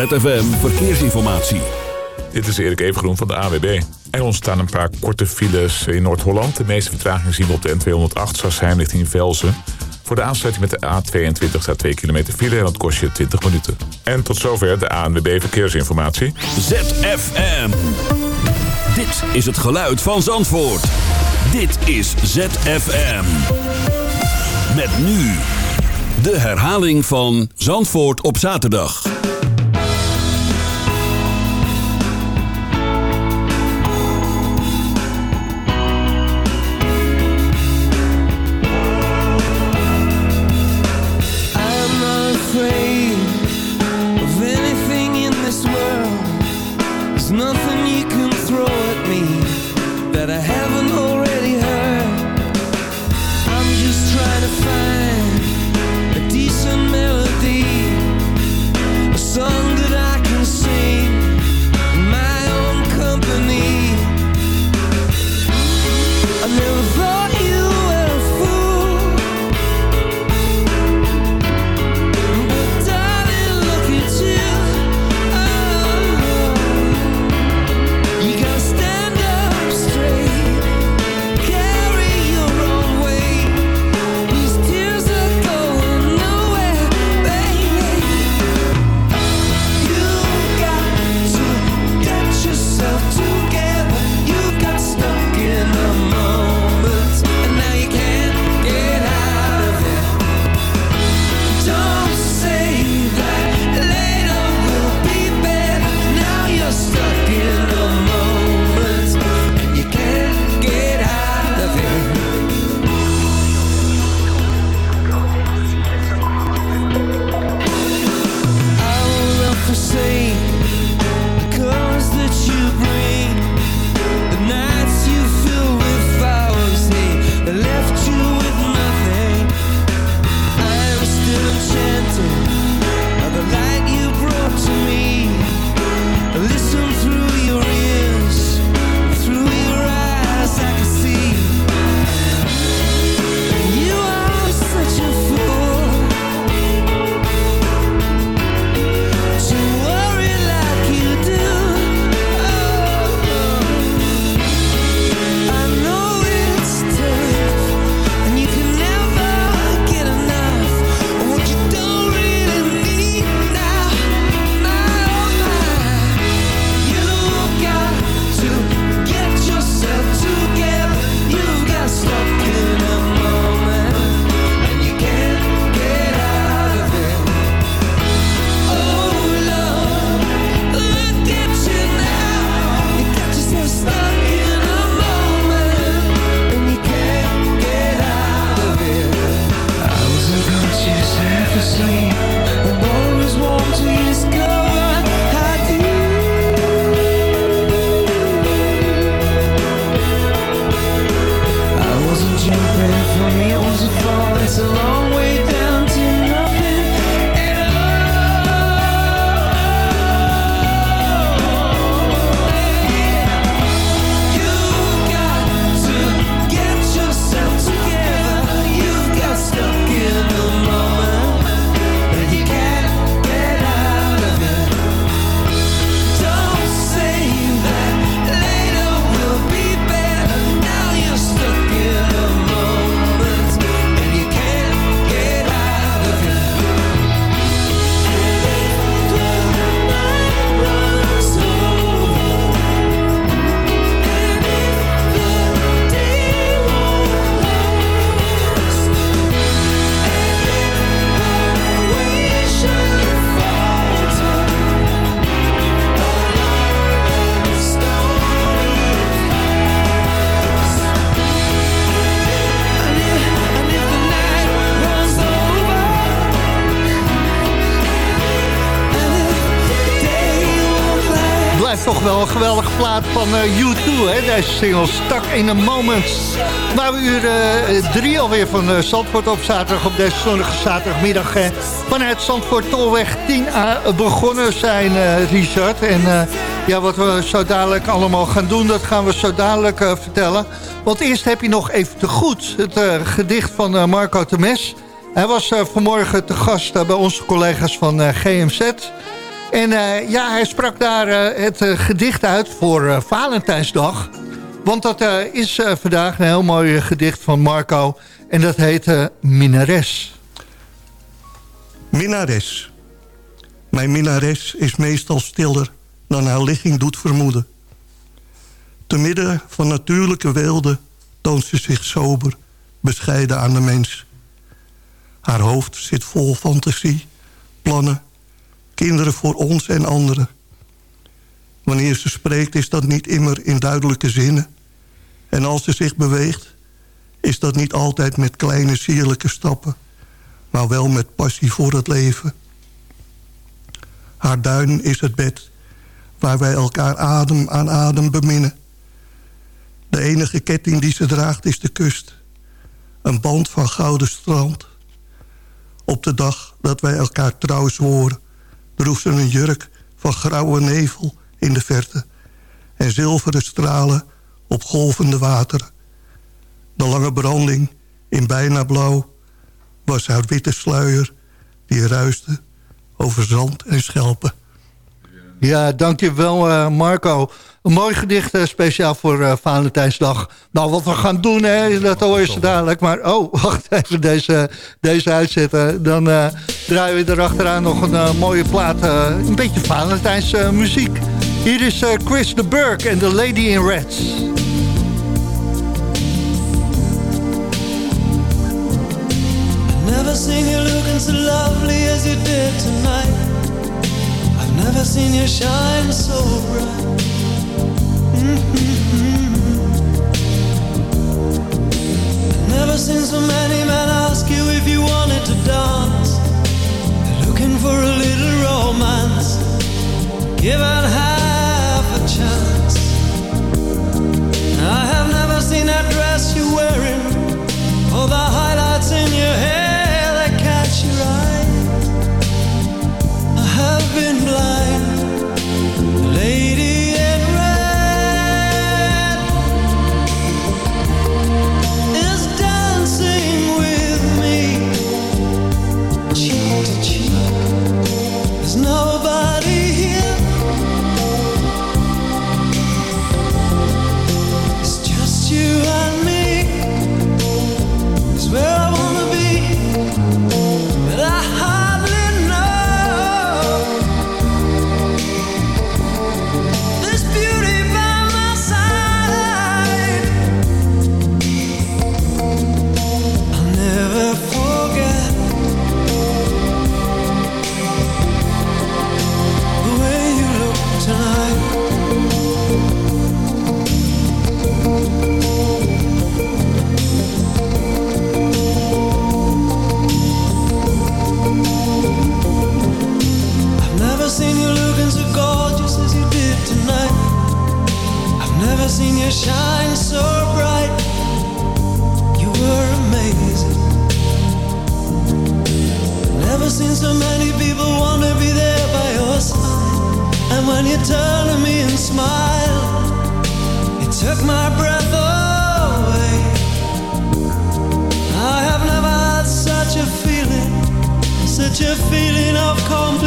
ZFM Verkeersinformatie. Dit is Erik Evengroen van de AWB. Er ontstaan een paar korte files in Noord-Holland. De meeste vertraging zien we op de N208 Sassheim richting Velzen. Voor de aansluiting met de A22 staat 2 kilometer file en dat kost je 20 minuten. En tot zover de ANWB Verkeersinformatie. ZFM. Dit is het geluid van Zandvoort. Dit is ZFM. Met nu de herhaling van Zandvoort op zaterdag. van eh, U2, hè, deze single Stuck in a Moment. Waar we uur eh, drie alweer van uh, Zandvoort op zaterdag, op deze zonnige zaterdagmiddag... Vanuit Zandvoort Tolweg 10A begonnen zijn, Richard. En ja, wat we zo dadelijk allemaal gaan doen, dat gaan we zo dadelijk vertellen. Want eerst heb je nog even te goed het gedicht van Marco Temes... Hij was vanmorgen te gast bij onze collega's van GMZ. En eh, ja, hij sprak daar eh, het eh, gedicht uit voor Valentijnsdag. Want dat is vandaag een heel mooi gedicht van Marco. En dat heet Minares. Minares. Mijn minares is meestal stiller dan haar ligging doet vermoeden. Te midden van natuurlijke weelde toont ze zich sober, bescheiden aan de mens. Haar hoofd zit vol fantasie, plannen, kinderen voor ons en anderen. Wanneer ze spreekt is dat niet immer in duidelijke zinnen. En als ze zich beweegt, is dat niet altijd met kleine sierlijke stappen... maar wel met passie voor het leven. Haar duin is het bed waar wij elkaar adem aan adem beminnen. De enige ketting die ze draagt is de kust. Een band van gouden strand. Op de dag dat wij elkaar trouw zworen... droeg een jurk van grauwe nevel in de verte... en zilveren stralen op golvende wateren. De lange branding in bijna blauw was haar witte sluier... die ruiste over zand en schelpen. Ja, dankjewel uh, Marco. Een mooi gedicht uh, speciaal voor uh, Valentijnsdag. Nou, wat we gaan doen, hè, dat hoor je zo dadelijk. Maar, oh, wacht even, deze, deze uitzetten. Dan draaien we erachteraan nog een mooie plaat. een beetje Valentijns muziek. Hier is Chris de Burke en The Lady in Reds. Never seen you looking so lovely as you did tonight. Never seen you shine so bright. Mm-hmm. Never seen so many men ask you if you wanted to dance. Looking for a little romance. Given half a chance. I have never seen that dress you're wearing, or the highlights in your There's nobody turn to me and smile, it took my breath away. I have never had such a feeling, such a feeling of complete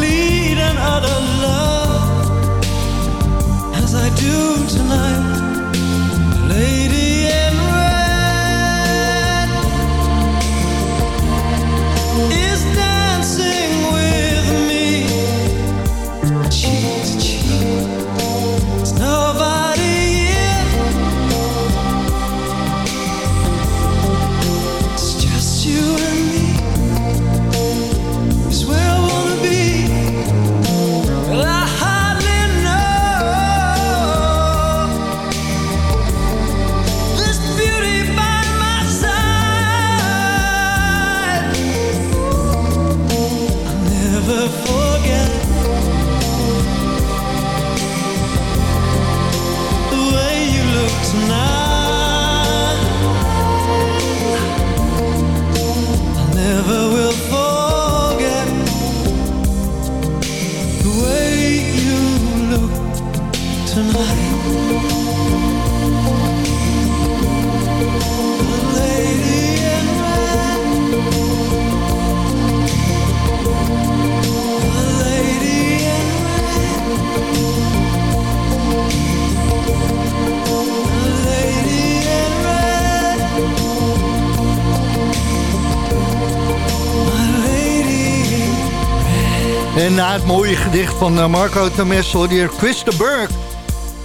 gedicht van eh, Marco Temes hoor je Chris de Burg.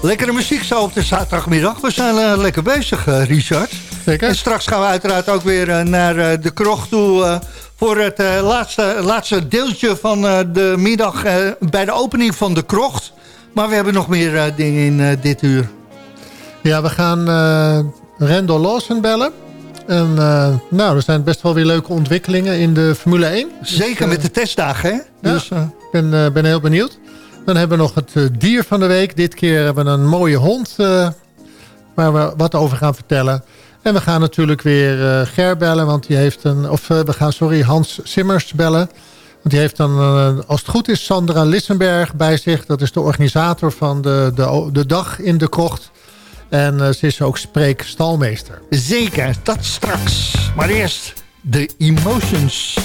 Lekkere muziek zo op de zaterdagmiddag. We zijn eh, lekker bezig, eh, Richard. Zeker. En straks gaan we uiteraard ook weer naar de krocht toe... voor het laatste, laatste deeltje van de middag bij de opening van de krocht. Maar we hebben nog meer dingen in dit uur. Ja, we gaan Randall Lawson bellen. En nou, er zijn best wel weer leuke ontwikkelingen in de Formule 1. Zeker Dus, met de testdagen, hè? Ja. Dus, Ik ben, eh, ben heel benieuwd. Dan hebben we nog het eh, dier van de week. Dit keer hebben we een mooie hond eh, waar we wat over gaan vertellen. En we gaan natuurlijk weer Ger bellen, want die heeft een... Of we gaan, sorry, Hans Simmers bellen. Want die heeft dan, als het goed is, Sandra Lissenberg bij zich. Dat is de organisator van de, de, de dag in de krocht. En ze is ook spreekstalmeester. zeker, dat straks. Maar eerst de emotions.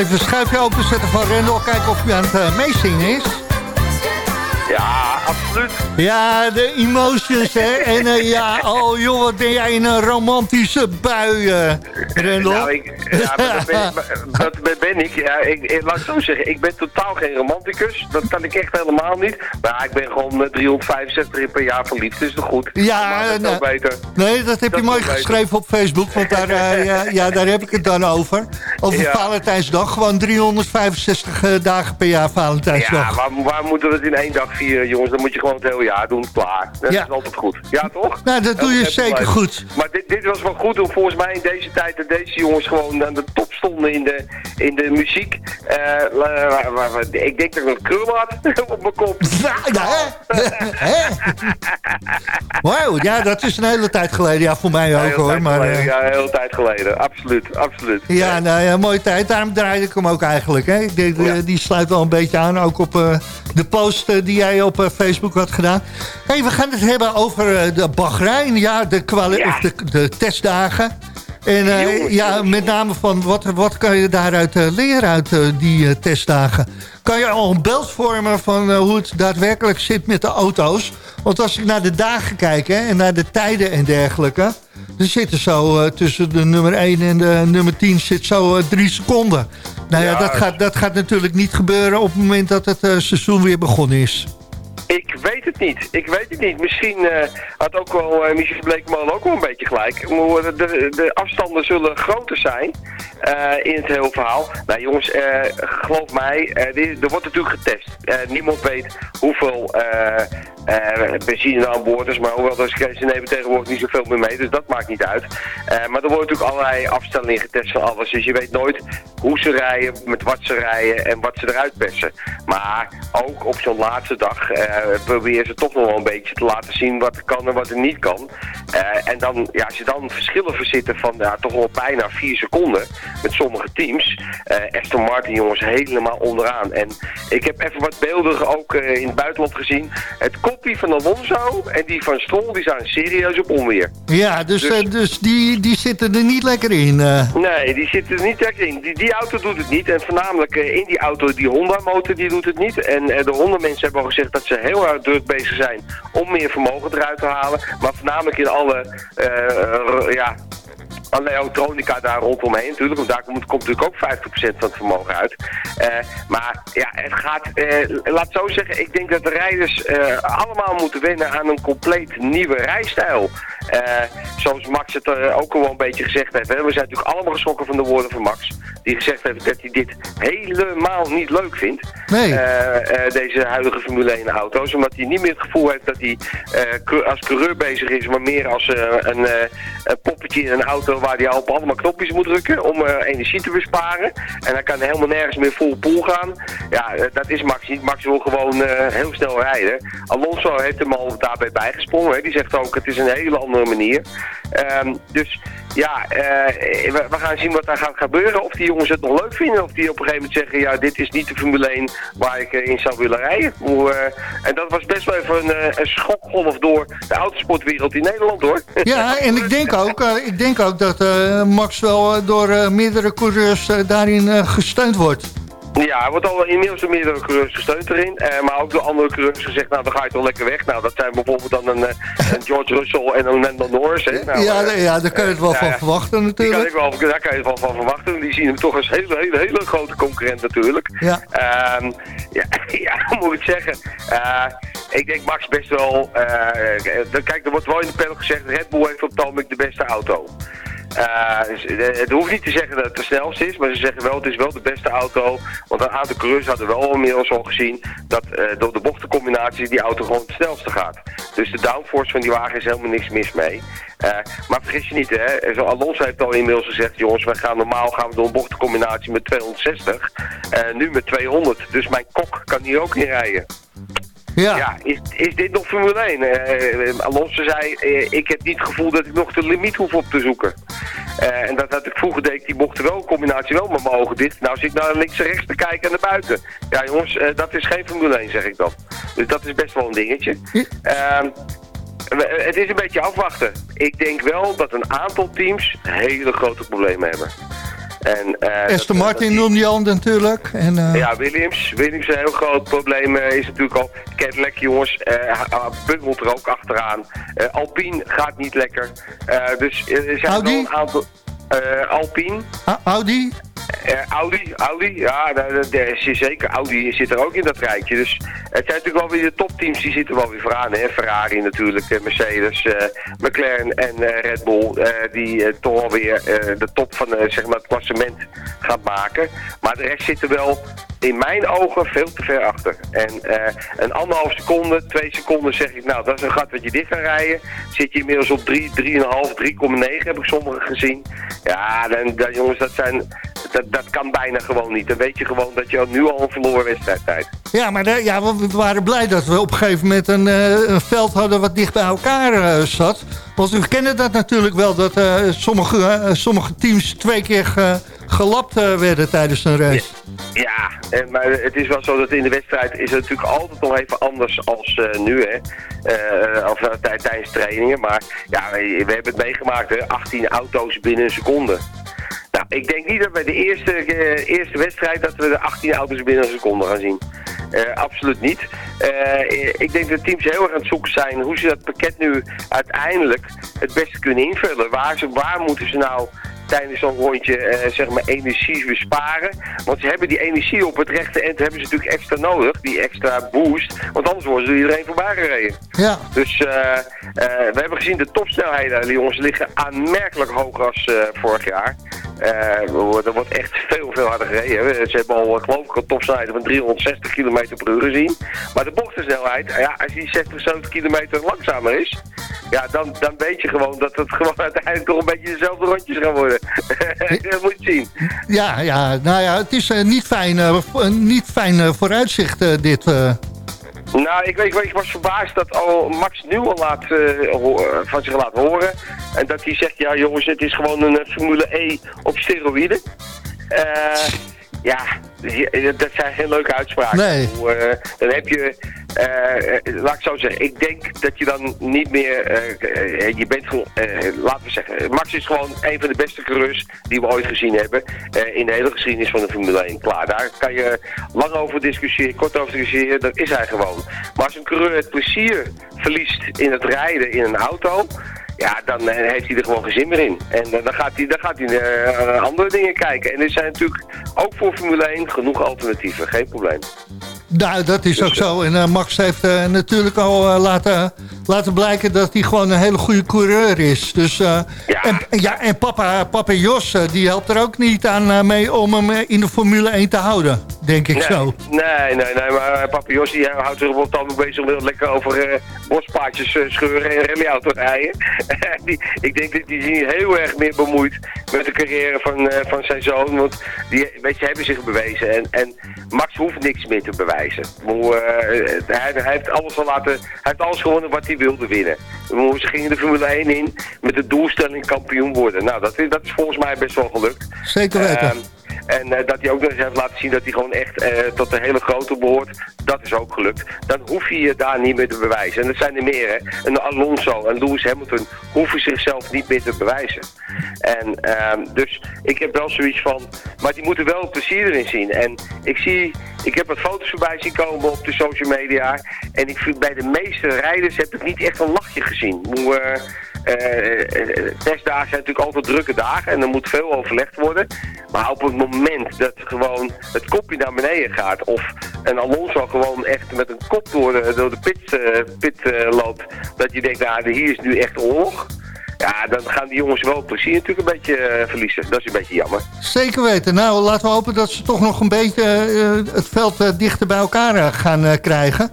Even een schuifje openzetten van Rendel. Kijken of u aan het uh, meezingen is. Ja, absoluut. Ja, de emotions, hè. En eh, ja, oh joh, wat ben jij in een romantische bui, eh, Rendel. Nou, ik, ja, maar dat ben, maar ben ik. Ja, ik, Laat ik zo zeggen, ik ben totaal geen romanticus. Dat kan ik echt helemaal niet. Maar ik ben gewoon eh, 365 per jaar verliefd, dus toch goed. Ja, dat is nou, beter. Nee, dat heb Dat je mooi geschreven op Facebook, want daar, eh, ja, ja, daar heb ik het dan over. Over Ja. Valentijnsdag, gewoon 365 eh, dagen per jaar Valentijnsdag. Ja, waar, waar moeten we het in één dag vieren, jongens? Dan moet je gewoon het hele jaar doen, klaar. Dat Ja. is altijd goed. Ja, toch? Nou, dat doe je zeker goed. Maar dit, dit was wel goed, om volgens mij in deze tijd dat deze jongens gewoon aan de top stonden in de, in de muziek. Eh, ik denk dat ik een krul had op mijn kop. Ja, hè? Hè? Wauw, ja, dat is een hele tijd geleden. Ja, voor mij ook hoor. Maar, eh, ja, een hele tijd geleden. Absoluut, absoluut. Ja, nou ja, mooie tijd. Daarom draaide ik hem ook eigenlijk. Hè. Ja. eh, die sluit wel een beetje aan, ook op de post die jij op Facebook had gedaan. hey, we gaan het hebben over de Bahrein, ja, de, de testdagen. En eh, ja, met name van wat, wat kan je daaruit eh, leren uit eh, die testdagen? Kan je al een beeld vormen van hoe het daadwerkelijk zit met de auto's? Want als ik naar de dagen kijk hè, en naar de tijden en dergelijke... er zitten zo tussen de nummer 1 en de nummer 10 zit zo drie seconden. Nou ja, Ja, dat, gaat, dat gaat natuurlijk niet gebeuren op het moment dat het seizoen weer begonnen is. Ik weet het niet. Ik weet het niet. Misschien eh, had ook wel eh, Michel Bleekman ook wel een beetje gelijk. De, de, de afstanden zullen groter zijn in het hele verhaal. Nou jongens, eh, geloof mij, eh, er wordt natuurlijk getest. Eh, niemand weet hoeveel eh, eh, benzine aan boord is. Maar hoewel, ze nemen tegenwoordig niet zoveel meer mee. Dus dat maakt niet uit. Eh, maar er worden natuurlijk allerlei afstellingen getest van alles. Dus je weet nooit hoe ze rijden, met wat ze rijden en wat ze eruit persen. Maar ook op zo'n laatste dag eh proberen ze toch nog wel een beetje te laten zien wat er kan en wat er niet kan. Eh, en dan, ja, als je dan verschillen verzitten van ja, toch wel bijna vier seconden met sommige teams. eh Aston Martin jongens helemaal onderaan. En ik heb even wat beelden ook eh, in het buitenland gezien. Het kopie van Alonso en die van Stroll die zijn serieus op onweer. Ja, dus, Dus- eh, dus die, die zitten er niet lekker in. Nee, die zit er niet lekker in. Die, die auto doet het niet. En voornamelijk in die auto, die Honda-motor, die doet het niet. En de Honda-mensen hebben al gezegd dat ze heel erg druk bezig zijn om meer vermogen eruit te halen. Maar voornamelijk in alle, ja, alle elektronica daar rondomheen natuurlijk. Want daar komt, komt natuurlijk ook 50% van het vermogen uit. Eh, maar ja, het gaat, eh, laat het zo zeggen, ik denk dat de rijders eh, allemaal moeten wennen aan een compleet nieuwe rijstijl. Zoals Max het eh, ook al een beetje gezegd heeft. Hè. We zijn natuurlijk allemaal geschrokken van de woorden van Max. Die gezegd heeft dat hij dit helemaal niet leuk vindt. Nee. Deze huidige Formule 1 auto's. Omdat hij niet meer het gevoel heeft dat hij als coureur bezig is. Maar meer als een, een poppetje in een auto waar hij op allemaal knopjes moet drukken. Om eh, energie te besparen. En hij kan helemaal nergens meer full pool gaan. Ja, eh, dat is Max niet. Max wil gewoon eh, heel snel rijden. Alonso heeft hem al daarbij bijgesprongen. Hè. Die zegt ook het is een hele andere manier. Ehm, dus ja, eh, we, we gaan zien wat daar gaat gebeuren. Of die jongens het nog leuk vinden. Of die op een gegeven moment zeggen, ja, dit is niet de Formule 1 waar ik eh, in zou willen rijden. Hoe, eh, en dat was best wel even een, een schokgolf door de autosportwereld in Nederland, hoor. Ja, en ik denk ook, ik denk ook dat Max wel door meerdere coureurs daarin gesteund wordt. Ja, er wordt al inmiddels door meerdere coureurs gesteund erin. eh, maar ook door andere coureurs gezegd, nou dan ga je toch lekker weg. Nou, dat zijn bijvoorbeeld dan een, eh, een George Russell en een Lando Norris. Hè. Nou, ja, eh, ja, daar kun je het wel van ja. verwachten kan natuurlijk. ik wel, daar kan je wel van verwachten. Die zien hem toch als hele, hele, hele grote concurrent natuurlijk. Ja. Ehm, ja, ja, moet ik zeggen? Ik denk Max best wel... eh, kijk, er wordt wel in de panel gezegd... Red Bull heeft op het de beste auto. Eh, eh, het hoeft niet te zeggen dat het de snelste is, maar ze zeggen wel het is wel de beste auto. Want een aantal coureurs hadden wel inmiddels al gezien dat eh, door de bochtencombinaties die auto gewoon het snelste gaat. Dus de downforce van die wagen is helemaal niks mis mee. Maar vergis je niet, hè, zo Alonso heeft al inmiddels gezegd, jongens, wij gaan normaal gaan we door een bochtencombinatie met 260. eh, nu met 200. Dus mijn kok kan hier ook in rijden. Ja. Ja, is, is dit nog Formule 1? Eh, eh, Alonso zei, eh, ik heb niet het gevoel dat ik nog de limiet hoef op te zoeken. En dat had ik vroeger deed, die mochten wel, combinatie wel met mijn ogen dicht. Nou zit ik naar links en rechts te kijken en naar buiten. Ja jongens, dat is geen Formule 1 zeg ik dan. Dus dat is best wel een dingetje. Ehm, het is een beetje afwachten. Ik denk wel dat een aantal teams hele grote problemen hebben. En, Aston dat- Martin noemde je al natuurlijk. En, eh, ja, Williams. Williams is een heel groot probleem. eh, is natuurlijk al Cadillac, jongens. ha- bungelt er ook achteraan. Alpine gaat niet lekker. Dus er zijn Audi? wel een aantal... Alpine. A- Audi? Eh, Audi, Audi, ja, daar, is zeker. Audi zit er ook in dat rijtje. Dus het zijn natuurlijk wel weer de topteams, die zitten wel weer vooraan. Hè? Ferrari natuurlijk, eh, Mercedes, eh, McLaren en Red Bull. die toch alweer de top van zeg maar het klassement gaat maken. Maar de rest zit er wel in mijn ogen veel te ver achter. En een anderhalf seconde, twee seconden zeg ik, nou dat is een gat wat je dicht kan rijden. Zit je inmiddels op 3, 3,5, 3,9 heb ik sommigen gezien. Ja, dan, dan, jongens, dat, zijn, dat, dat kan bijna gewoon niet. Dan weet je gewoon dat je nu al een verloren wedstrijd tijd. Ja, maar de- ja, we waren blij dat we op een gegeven moment een, eh, een veld hadden wat dicht bij elkaar eh, zat. Want we kennen dat natuurlijk wel, dat eh, sommige, sommige teams twee keer ge- gelapt werden tijdens een race. Ja, en, maar het is wel zo dat in de wedstrijd is het natuurlijk altijd nog even anders als nu, hè. Of tij- tijdens trainingen. Maar ja, we, we hebben het meegemaakt, hè. 18 auto's binnen een seconde. Ik denk niet dat bij de eerste, eh, eerste wedstrijd dat we de 18 auto's binnen een seconde gaan zien. Eh, absoluut niet. Eh, ik denk dat teams heel erg aan het zoeken zijn hoe ze dat pakket nu uiteindelijk het beste kunnen invullen. Waar, ze, waar moeten ze nou tijdens zo'n rondje zeg maar energie besparen. Want ze hebben die energie op het rechte eind hebben ze natuurlijk extra nodig, die extra boost. Want anders worden ze door iedereen voorbij gereden. Ja, Dus we hebben gezien de topsnelheden, die jongens liggen aanmerkelijk hoger als vorig jaar. Eh, er wordt- echt veel, veel harder gereden. Ze hebben al, eh, geloof ik, een topsnelheid van 360 km per uur gezien. Maar de bochtensnelheid, ja, als die 60, 70 kilometer langzamer is, ja, dan, dan weet je gewoon dat het gewoon uiteindelijk toch een beetje dezelfde rondjes gaan worden. dat moet je zien. ja, ja, nou ja, het is eh, niet fijn, eh, niet fijn eh, vooruitzicht eh, dit. Nou, ik, weet, ik was verbaasd dat al Max nu al laat, eh, eh, van zich laat horen. En dat hij zegt, ja jongens, het is gewoon een eh, Formule E op steroïden. Ja, dat zijn geen leuke uitspraken. Nee. Dan heb je, laat ik zo zeggen, ik denk dat je dan niet meer, eh, eh, je bent gewoon, eh, laten we zeggen, Max is gewoon een van de beste coureurs die we ooit gezien hebben eh, in de hele geschiedenis van de Formule 1. Klaar, daar kan je lang over discussiëren, kort over discussiëren, dat is hij gewoon. Maar als een coureur het plezier verliest in het rijden in een auto, ja, dan eh, heeft hij er gewoon geen zin meer in. En eh, dan gaat hij, dan gaat hij eh, naar andere dingen kijken. En er zijn natuurlijk ook voor Formule 1 genoeg alternatieven, geen probleem. Nou, dat is ook zo. En eh, Max heeft eh, natuurlijk al eh, laten, laten blijken dat hij gewoon een hele goede coureur is. Dus, eh, Ja. En, ja, en papa, papa Jos, eh, die helpt er ook niet aan eh, mee om hem eh, in de Formule 1 te houden. Denk ik nee, zo. Nee, nee, nee, maar eh, papa Jos die houdt zich op moment bezig om lekker over eh bospaadjes eh, scheuren en rallyauto rijden. die, ik denk dat die zich heel erg meer bemoeit met de carrière van, van zijn zoon. Want die weet je, hebben zich bewezen. En, en Max hoeft niks meer te bewijzen. Hij, hij heeft alles al laten, hij heeft alles gewonnen wat hij wilde winnen. Ze gingen de Formule 1 in met de doelstelling kampioen worden. Nou, dat, is- dat is volgens mij best wel gelukt. Zeker weten. En eh, dat hij ook nog eens heeft laten zien dat hij gewoon echt eh, tot de hele grote behoort. Dat is ook gelukt. Dan hoef je je daar niet meer te bewijzen. En dat zijn er meer, hè. En Alonso en Lewis Hamilton hoeven zichzelf niet meer te bewijzen. En ehm, dus ik heb wel zoiets van... Maar die moeten wel plezier erin zien. En ik zie... Ik heb wat foto's voorbij zien komen op de social media. En ik vind bij de meeste rijders heb ik niet echt een lachje gezien. Hoe... eh, eh, eh, testdagen zijn natuurlijk altijd drukke dagen en er moet veel overlegd worden. Maar op het moment dat gewoon het kopje naar beneden gaat of een Alonso gewoon echt met een kop door de, door de pit, pit loopt, dat je denkt, nou hier is nu echt oorlog. Ja, dan gaan die jongens wel plezier natuurlijk een beetje verliezen. Dat is een beetje jammer. Zeker weten. Nou, laten we hopen dat ze toch nog een beetje het veld dichter bij elkaar gaan krijgen.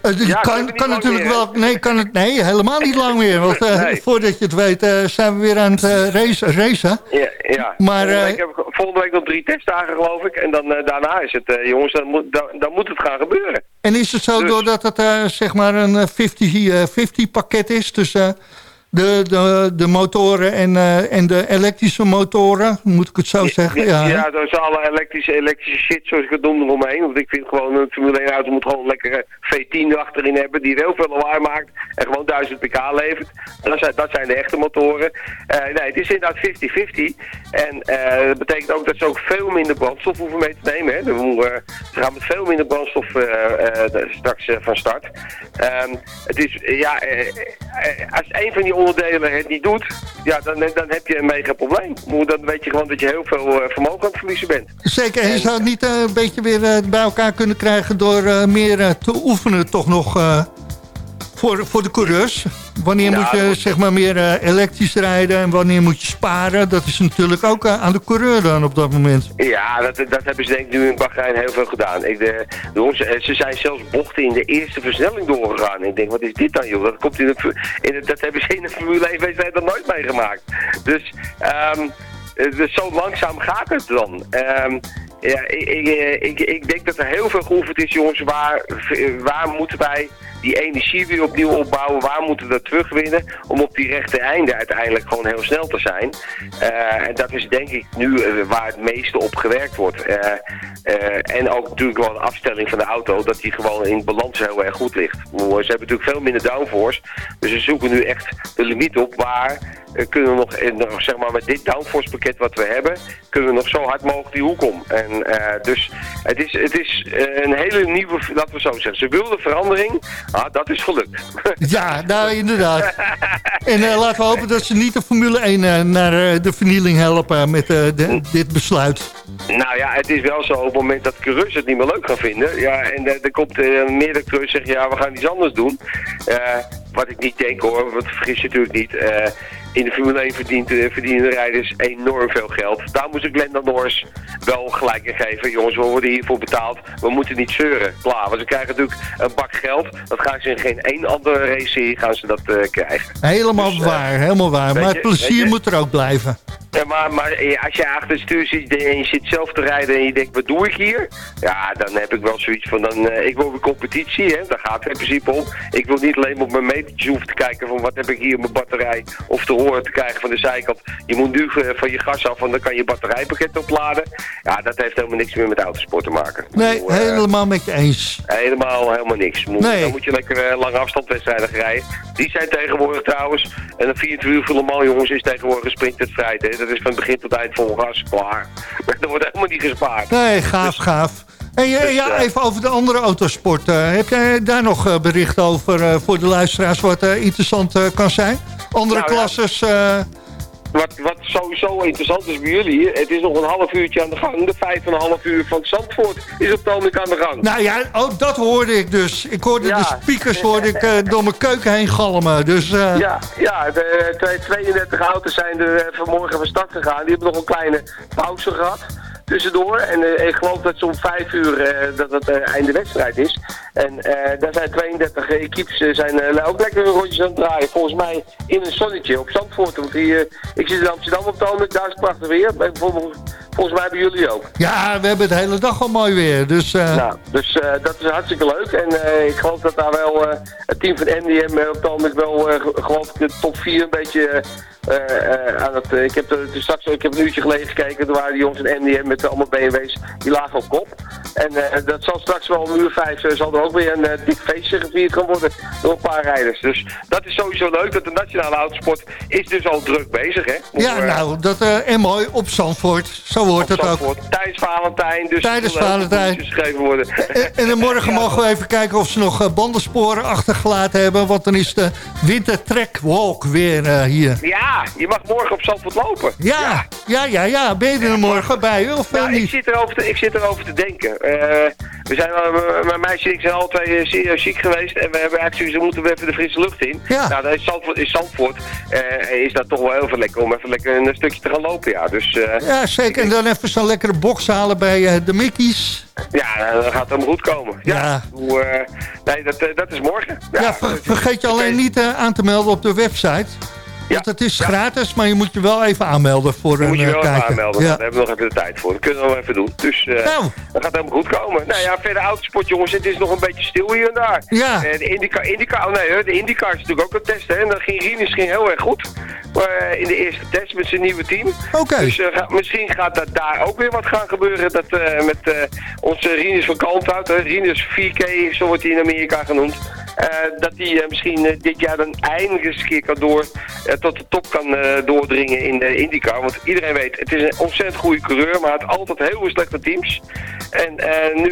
Dus Ja, kan, kan natuurlijk meer, wel. Nee, kan het, nee, helemaal niet lang meer. Want eh, Nee. voordat je het weet, eh, zijn we weer aan het eh, race, racen. Ja, ja. Maar, volgende, week heb ik, volgende week nog drie testdagen geloof ik. En dan, daarna is het, jongens, dan moet, dan, dan moet het gaan gebeuren. En is het zo Dus- doordat het zeg maar een eh, 50-50 pakket is tussen de, de, de motoren en, eh, en de elektrische motoren? Moet ik het zo zeggen? Ja, Ja, dat is alle elektrische, elektrische shit zoals ik het noemde eromheen. Want ik vind gewoon een Formule 1 auto moet gewoon een lekkere V10 achterin hebben. Die heel veel lawaai maakt en gewoon 1000 pk levert. Dat zijn, dat zijn de echte motoren. Eh, nee, het is inderdaad 50-50. En eh, dat betekent ook dat ze ook veel minder brandstof hoeven mee te nemen. Hè. We- Ze gaan met veel minder brandstof eh, eh, straks eh, van start. Ehm, het is, eh, ja, eh, eh, als een van die onderdelen het niet doet, ja, dan, dan heb je een mega probleem. Dan weet je gewoon dat je heel veel eh, vermogen aan het verliezen bent. Zeker, en je zou het niet eh, een beetje weer eh, bij elkaar kunnen krijgen... door meer te oefenen toch nog voor, voor de coureurs. Wanneer moet je zeg maar meer eh, elektrisch rijden en wanneer moet je sparen? Dat is natuurlijk ook eh, aan de coureur dan op dat moment. Ja, dat, dat hebben ze denk ik nu in Bahrein heel veel gedaan. Ik, de, de eh, ze zijn zelfs bochten in de eerste versnelling doorgegaan. Ik denk, wat is dit dan joh? Dat, komt in de, in de- dat hebben ze in de Formule 1 wedstrijd nog nooit meegemaakt. Dus, ehm, eh, dus zo langzaam gaat het dan. Ehm, ja, ik, ik, eh, ik, ik denk dat er heel veel geoefend is, jongens. Waar, waar moeten wij die energie weer opnieuw opbouwen? Waar moeten we dat terugwinnen? Om op die rechte einde uiteindelijk gewoon heel snel te zijn. Eh, en dat is denk ik nu eh, waar het meeste op gewerkt wordt. Eh, en ook natuurlijk wel een afstelling van de auto, dat die gewoon in balans heel erg goed ligt. Ze hebben natuurlijk veel minder downforce. Dus ze zoeken nu echt de limiet op waar kunnen we nog, zeg maar met dit downforce pakket wat we hebben, kunnen we nog zo hard mogelijk die hoek om. En dus het is, het is een hele nieuwe, laten we zo zeggen. Ze wilden verandering, ah, dat is gelukt. Ja, nou inderdaad. En eh, laten we hopen dat ze niet de Formule 1 eh, naar eh, de vernieling helpen met de- dit besluit. Nou ja, het is wel zo op het moment dat coureurs het niet meer leuk gaan vinden. Ja, en er, er komt eh, meerdere coureurs zeggen, ja, we gaan iets anders doen. Wat ik niet denk hoor, want vergis je natuurlijk niet. In de Formule 1 verdient, eh, verdienen de rijders enorm veel geld. Daar moest ik Glenda Norris wel gelijk in geven. Jongens, we worden hiervoor betaald. We moeten niet zeuren. Klaar, want ze krijgen natuurlijk een bak geld. Dat gaan ze in geen één andere race gaan ze dat eh, krijgen. Helemaal Dus, eh, waar, helemaal waar. Maar het plezier moet er ook blijven. Ja, maar, maar eh, als je achter het stuur zit en je zit zelf te rijden en je denkt, wat doe ik hier? Ja, dan heb ik wel zoiets van, dan, eh, ik wil weer competitie, hè? daar gaat het in principe om. Ik wil niet alleen op mijn metertjes hoeven te kijken van wat heb ik hier in mijn batterij of te horen te krijgen van de zijkant. Je moet nu eh, van je gas af, want dan kan je batterijpakket opladen. Ja, dat heeft helemaal niks meer met autosport te maken. Nee, bedoel, helemaal met je eens. Helemaal, helemaal niks. Moet, Nee. Dan moet je lekker lange afstandwedstrijden rijden. Die zijn tegenwoordig trouwens. En een 24 uur voor Mans, jongens, is tegenwoordig een sprintwedstrijd. Hè. Dat is van begin tot eind vol gas. Klaar. Er wordt helemaal niet gespaard. Nee, gaaf, gaaf. En ja, dus, ja, eh, even over de andere autosport. Eh, heb jij daar nog eh, bericht over voor de luisteraars wat interessant kan zijn? Andere Nou ja. klasses? Wat, wat sowieso interessant is bij jullie, het is nog een half uurtje aan de gang. De vijf en een half uur van Zandvoort is op het aan de gang. nou ja, ook dat hoorde ik dus. Ik hoorde Ja. de speakers hoorde ik, eh, door mijn keuken heen galmen. Dus eh, Ja, ja de, twee- 32 auto's zijn er eh, vanmorgen van start gegaan. Die hebben nog een kleine pauze gehad tussendoor. En eh, ik geloof dat ze om 5 uur eh, dat het eh, einde wedstrijd is. En daar zijn 32 equipes eh, zijn eh, ook lekker een rondjes aan het draaien. Volgens mij in een zonnetje op Zandvoort. Want hier, ik zit in Amsterdam op het ogenblik, daar is prachtig weer. Bijvoorbeeld, volgens mij hebben jullie ook. ja, we hebben het de hele dag al mooi weer. Dus eh, Nou, dus eh, dat is hartstikke leuk. En eh, ik geloof dat daar wel het team van NDM op het wel, ge- geloof ik, de top 4 een beetje aan het... ik, heb er, dus straks, ik heb een uurtje geleden gekeken, er waren die jongens van NDM met allemaal BMW's, die lagen op kop. En dat zal straks wel om uur 5 zal er ook weer een dik feestje gevierd gaan worden door een paar rijders. Dus dat is sowieso leuk, dat de nationale autosport is dus al druk bezig, hè? ja, nou, dat, en mooi op Zandvoort. Zo hoort het ook. Tijdens Valentijn, dus Tijdens Valentijn. geschreven worden. En, en dan morgen mogen we even kijken of ze nog eh, bandensporen achtergelaten hebben. Want dan is de wintertrekwalk weer eh, hier. Ja, je mag morgen op Zandvoort lopen. Ja, ja, ja, ja. Ben je er morgen bij of eh, Ja, ik zit, erover te, ik zit erover te denken. We zijn, al- m- mijn meisje en ik zijn alle twee eh, serieus ziek geweest. En we hebben eigenlijk we moeten we even de frisse lucht in. Ja. Nou, dan is Zandvoort, is, Zandvoort eh, is dat toch wel heel veel lekker om even lekker een stukje te gaan lopen. Ja, dus eh, Ja, zeker. En dan even zo'n lekkere box halen bij eh, de Mickey's. ja, dan gaat het helemaal goed komen. Ja, Ja. Hoe, eh, nee, dat, eh, dat is morgen. Ja, ver- vergeet je alleen niet eh, aan te melden op de website. Want het is gratis, maar je moet je wel even aanmelden voor een moet je eh, wel even aanmelden. Daar hebben we nog even de tijd voor. Dat kunnen we wel even doen. Dus eh Nou. dat gaat helemaal goed komen. Nou ja, verder autosport jongens. Het is nog een beetje stil hier en daar. Ja. Eh, de IndyCar, IndyCar, oh nee, de IndyCar is natuurlijk ook een test. Hè. En dan ging Rinus ging heel erg goed. Maar, in de eerste test met zijn nieuwe team. Oké. Dus ga- misschien gaat dat daar ook weer wat gaan gebeuren. Dat, met onze Rinus van Kalmthout. Rinus 4K, zo wordt hij in Amerika genoemd. Eh, dat hij eh, misschien eh, dit jaar dan eindelijk een keer kan door, tot de top kan doordringen in de IndyCar. Want iedereen weet, het is een ontzettend goede coureur, maar had altijd heel slechte teams. En nu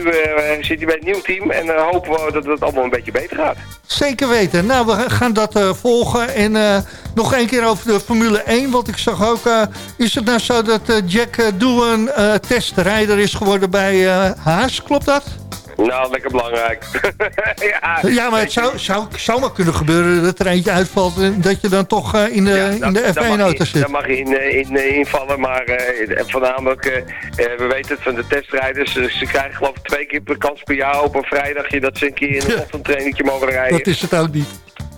zit hij bij een nieuw team en dan hopen we dat het allemaal een beetje beter gaat. Zeker weten. Nou, we gaan dat volgen. En nog één keer over de Formule 1. Want ik zag ook, is het nou zo dat Jack Doohan testrijder is geworden bij Haas? Klopt dat? Nou, lekker belangrijk. ja, Ja, maar het zou, zou, zou maar kunnen gebeuren dat er eentje uitvalt... en dat je dan toch eh, in de, Ja, in de dan mag F1-auto je- zit. Dan mag je in, eh, in, eh, invallen, maar eh, voornamelijk, we weten het van de testrijders, ze krijgen geloof ik twee keer per kans per jaar op een vrijdagje dat ze een keer in een ochtendtrainingje mogen rijden. Dat is het ook niet.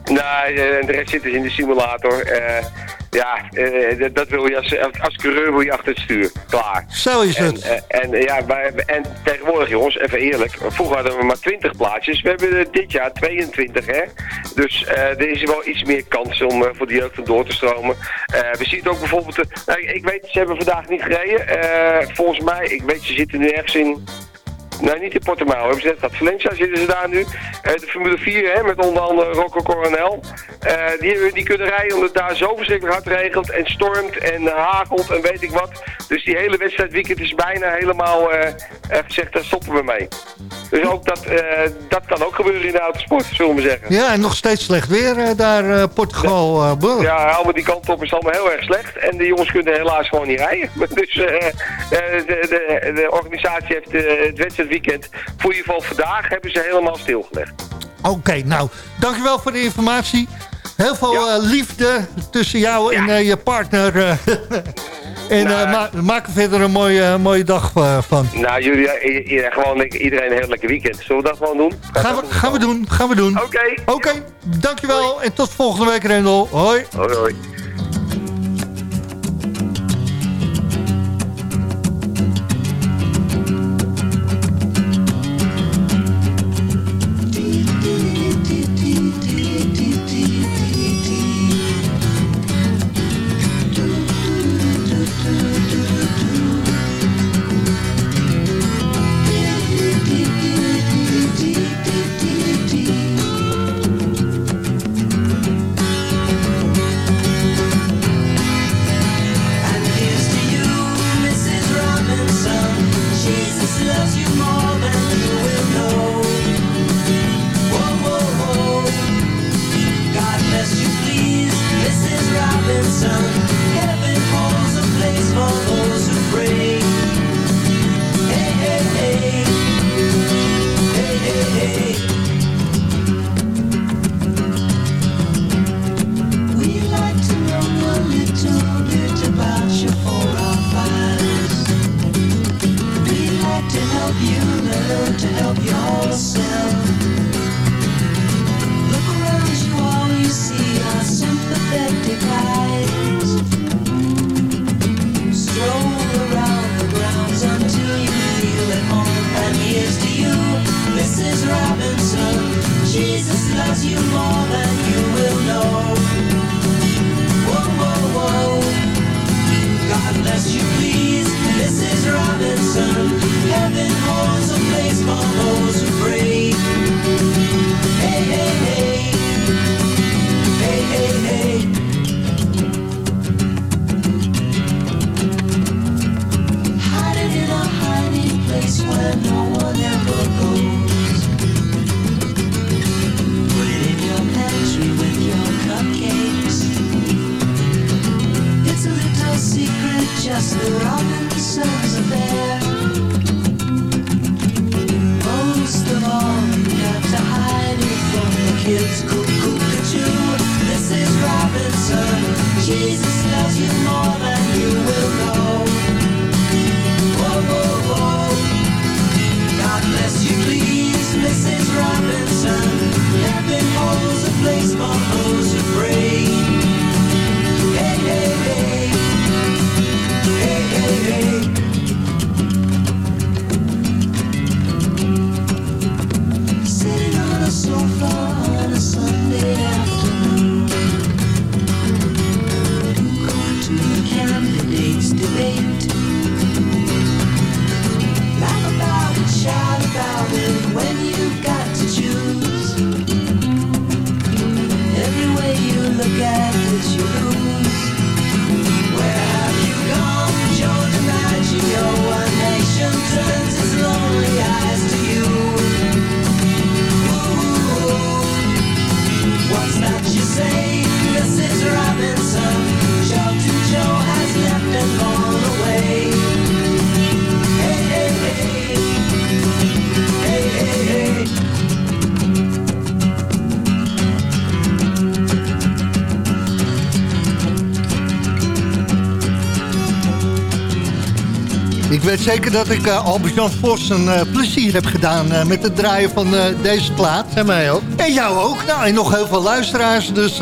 Nou, eh, en de rest zit dus in de simulator. Eh, ja, eh, dat- wil je als, als coureur wil je achter het stuur. Klaar. Zo is En, het. en, eh, ja, wij, en tegenwoordig jongens, even eerlijk, vroeger hadden we maar 20 plaatjes. We hebben dit jaar 22 hè. Dus eh, er is wel iets meer kans om voor de jeugd door te stromen. We zien het ook bijvoorbeeld, nou, ik weet, ze hebben vandaag niet gereden. Volgens mij, ik weet, ze zitten nu ergens in... Nee, niet in Portimao. Hebben ze net gehad. Valencia zitten ze daar nu. Eh, de Formule 4, hè, met onder andere Rocco Coronel. Eh, die, die kunnen rijden omdat het daar zo verschrikkelijk hard regent en stormt en hagelt en weet ik wat. Dus die hele wedstrijdweekend is bijna helemaal eh, gezegd, daar stoppen we mee. Dus ook dat, dat kan ook gebeuren in de autosport, zullen we zeggen. Ja, en nog steeds slecht weer daar, Portugal. boh. Ja, allemaal die kant op is allemaal heel erg slecht. En de jongens kunnen helaas gewoon niet rijden. Dus de, de, de organisatie heeft eh, het wedstrijdweekend voor ieder geval vandaag hebben ze helemaal stilgelegd. Oké, nou, dankjewel voor de informatie. Heel veel Ja. eh, liefde tussen jou en eh, je partner. eh. en Nou, ma maak er verder een mooie, mooie dag van. Nou, jullie, gewoon iedereen een heel lekker weekend. Zullen we dat gewoon doen? Gaan we, gaan we doen, gaan we doen. Oké. Oké, dankjewel en tot volgende week Rendel. Hoi. Hoi, hoi. tells you weet zeker dat ik uh, Albert-Jan Vos een uh, plezier heb gedaan uh, met het draaien van deze plaat. En mij ook. En jou ook. Nou, en nog heel veel luisteraars. Dus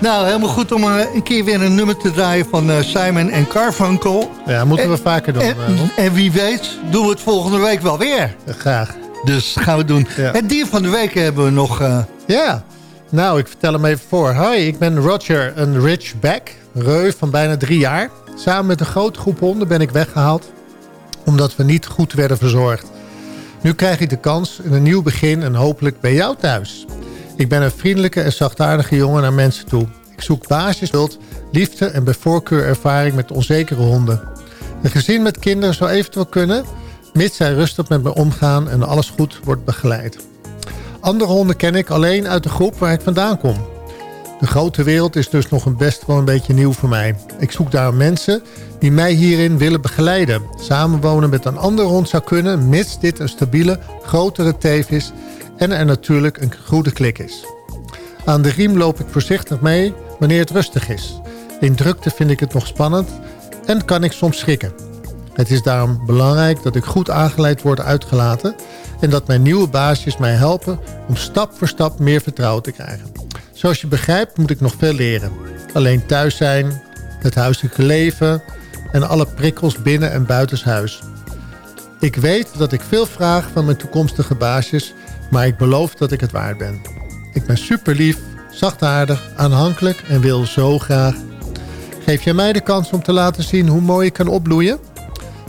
nou, helemaal goed om een keer weer een nummer te draaien van Simon en Carfunkel. Ja, moeten we vaker doen. En, en, wie weet doen we het volgende week wel weer. graag. Dus gaan we doen. Ja. Het dier van de week hebben we nog... Ja, nou, ik vertel hem even voor. Hoi, ik ben Roger, een Ridgeback. Reu van bijna drie jaar. Samen met een grote groep honden ben ik weggehaald omdat we niet goed werden verzorgd. Nu krijg ik de kans in een nieuw begin en hopelijk bij jou thuis. Ik ben een vriendelijke en zachtaardige jongen naar mensen toe. Ik zoek wild, liefde en bij voorkeur ervaring met onzekere honden. Een gezin met kinderen zou eventueel kunnen... mits zij rustig met me omgaan en alles goed wordt begeleid. Andere honden ken ik alleen uit de groep waar ik vandaan kom. De grote wereld is dus nog een best wel een beetje nieuw voor mij. Ik zoek daar mensen die mij hierin willen begeleiden. Samenwonen met een andere hond zou kunnen... mits dit een stabiele, grotere teef is... en er natuurlijk een goede klik is. Aan de riem loop ik voorzichtig mee wanneer het rustig is. In drukte vind ik het nog spannend en kan ik soms schrikken. Het is daarom belangrijk dat ik goed aangeleid word uitgelaten... en dat mijn nieuwe baasjes mij helpen om stap voor stap meer vertrouwen te krijgen. Zoals je begrijpt moet ik nog veel leren. Alleen thuis zijn, het huiselijke leven en alle prikkels binnen en buitenshuis. Ik weet dat ik veel vraag van mijn toekomstige baasjes, maar ik beloof dat ik het waard ben. Ik ben super lief, zachtaardig, aanhankelijk en wil zo graag. Geef jij mij de kans om te laten zien hoe mooi ik kan opbloeien?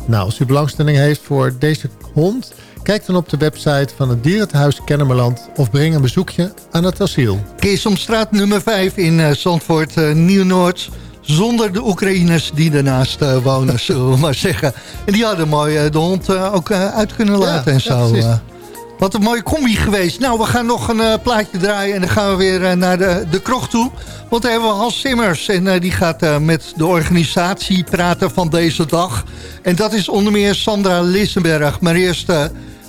Nou, als u belangstelling heeft voor deze hond... kijk dan op de website van het Dierenhuis Kennemerland... of breng een bezoekje aan het asiel. Keesomstraat nummer 5 in uh, Zandvoort, uh, Nieuw-Noord zonder de Oekraïners die ernaast uh, wonen, zullen we maar zeggen. En die hadden mooi uh, de hond ook uit kunnen laten ja, en zo. Ja, wat een mooie combi geweest. Nou, we gaan nog een plaatje draaien en dan gaan we weer naar de, de krocht toe. Want daar hebben we Hans Simmers en die gaat met de organisatie praten van deze dag. En dat is onder meer Sandra Lissenberg. Maar eerst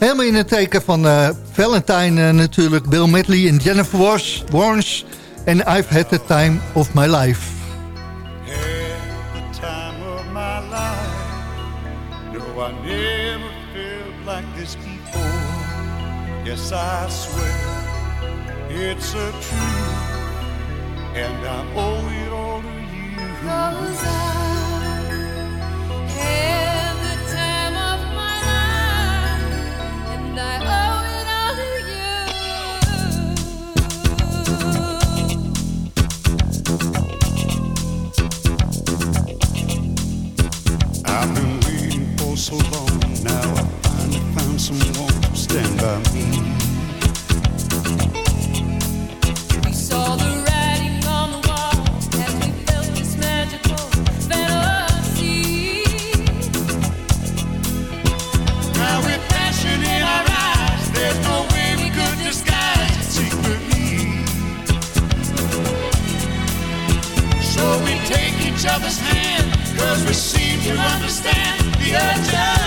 helemaal in het teken van Valentine natuurlijk. Bill Medley en Jennifer Wars, Warnes en I've had the time of my life. I never felt like this before. Yes, I swear it's a truth, and I owe it all to you. Cause each hand, cause we seem to understand the urgency.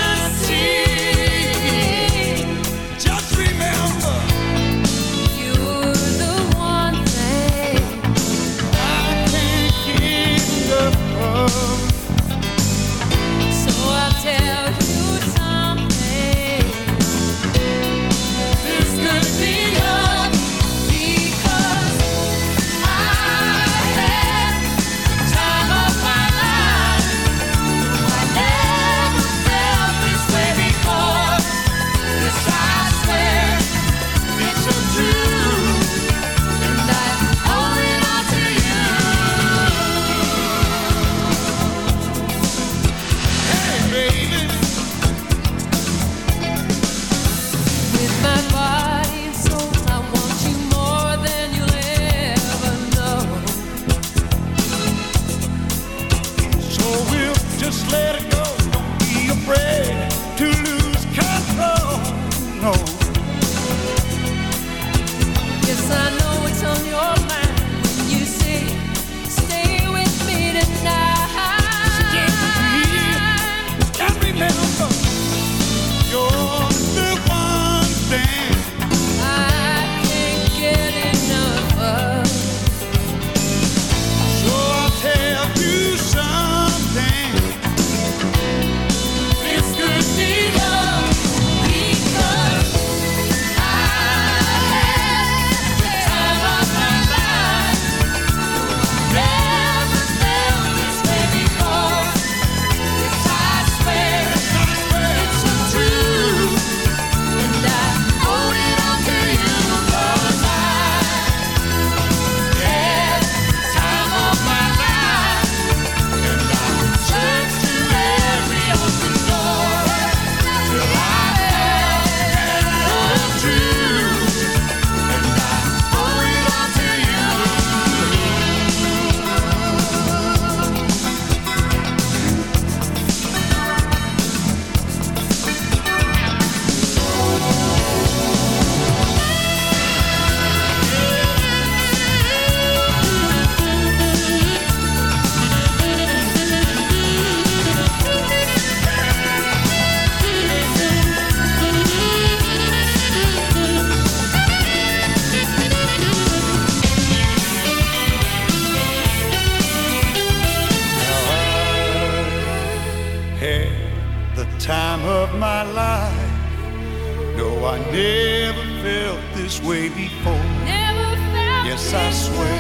I swear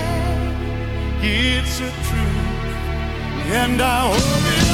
it's a truth, and I hope it.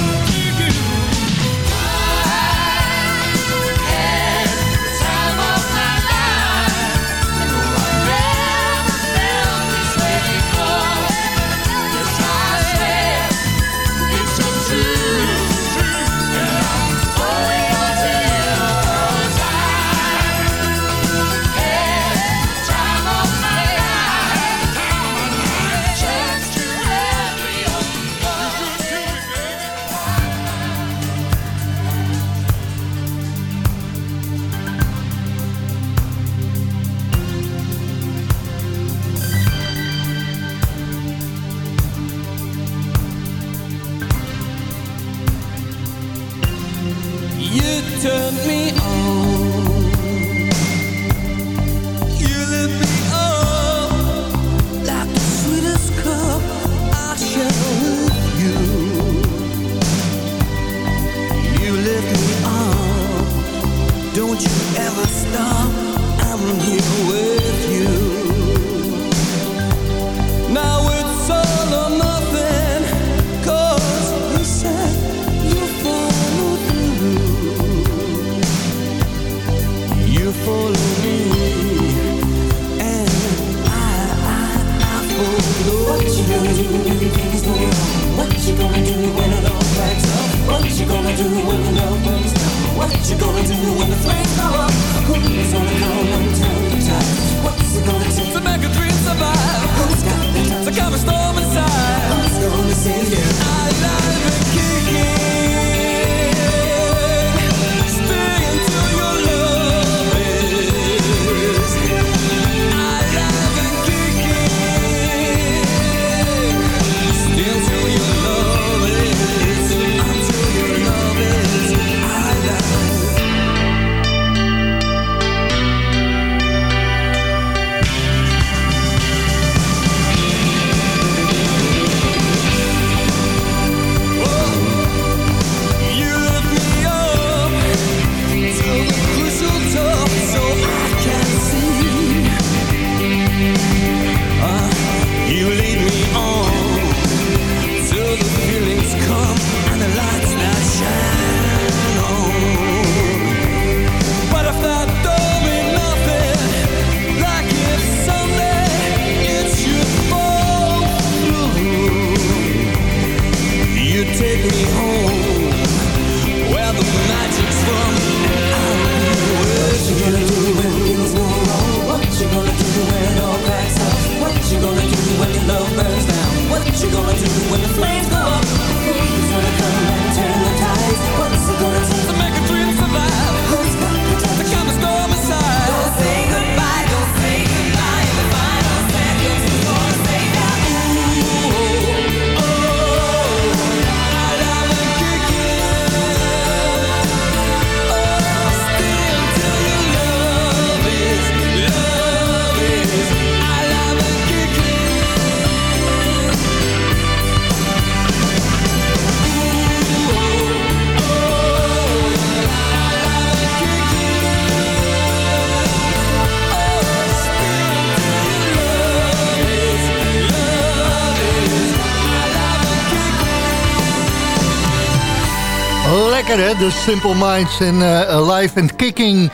de Simple Minds en eh, uh, Live and Kicking.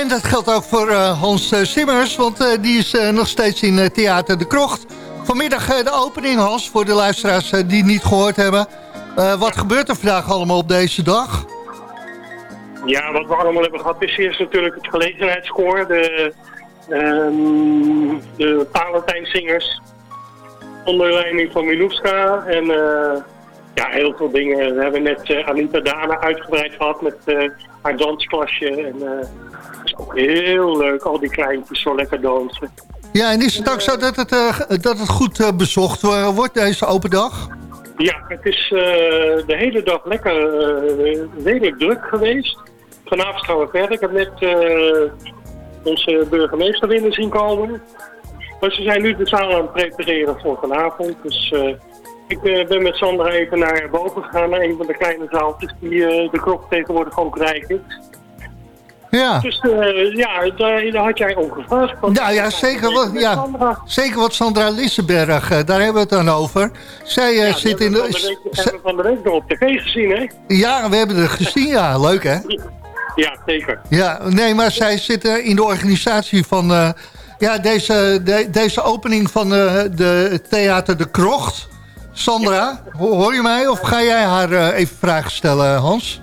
En dat geldt ook voor eh, Hans eh, Simmers, want die is nog steeds in Theater De Krocht. Vanmiddag de opening, Hans, voor de luisteraars die het niet gehoord hebben. wat gebeurt er vandaag allemaal op deze dag? Ja, wat we allemaal hebben gehad is eerst natuurlijk het gelegenheidskoor, de, um, de onder leiding van Milouska en ja, heel veel dingen. We hebben net eh, Anita Dana uitgebreid gehad met eh, haar dansklasje. En eh, het is ook heel leuk, al die kleintjes zo lekker dansen. Ja, en is het ook zo dat het, dat het goed bezocht wordt, deze open dag? Ja, het is de hele dag lekker redelijk druk geweest. Vanavond gaan we verder. Ik heb net onze burgemeester binnen zien komen. Maar ze zijn nu de zaal aan het prepareren voor vanavond. Dus ik eh, ben met Sandra even naar boven gegaan, naar een van de kleine zaaltjes die eh, de krop tegenwoordig ook rijk is. Ja. Dus eh, ja, daar, daar had jij om gevraagd. Ja, ja, zeker. Wat, ja, zeker wat Sandra Lissenberg, daar hebben we het dan over. Zij Ja, zit in we de... van de week- z- hebben we van de week nog op tv gezien, hè? Ja, we hebben het gezien, ja. Leuk, hè? Ja, zeker. Ja, nee, maar zij zit in de organisatie van... ja, deze, de- deze opening van de Theater de Krocht. Sandra, ho- hoor je mij? Of ga jij haar eh, even vragen stellen, Hans?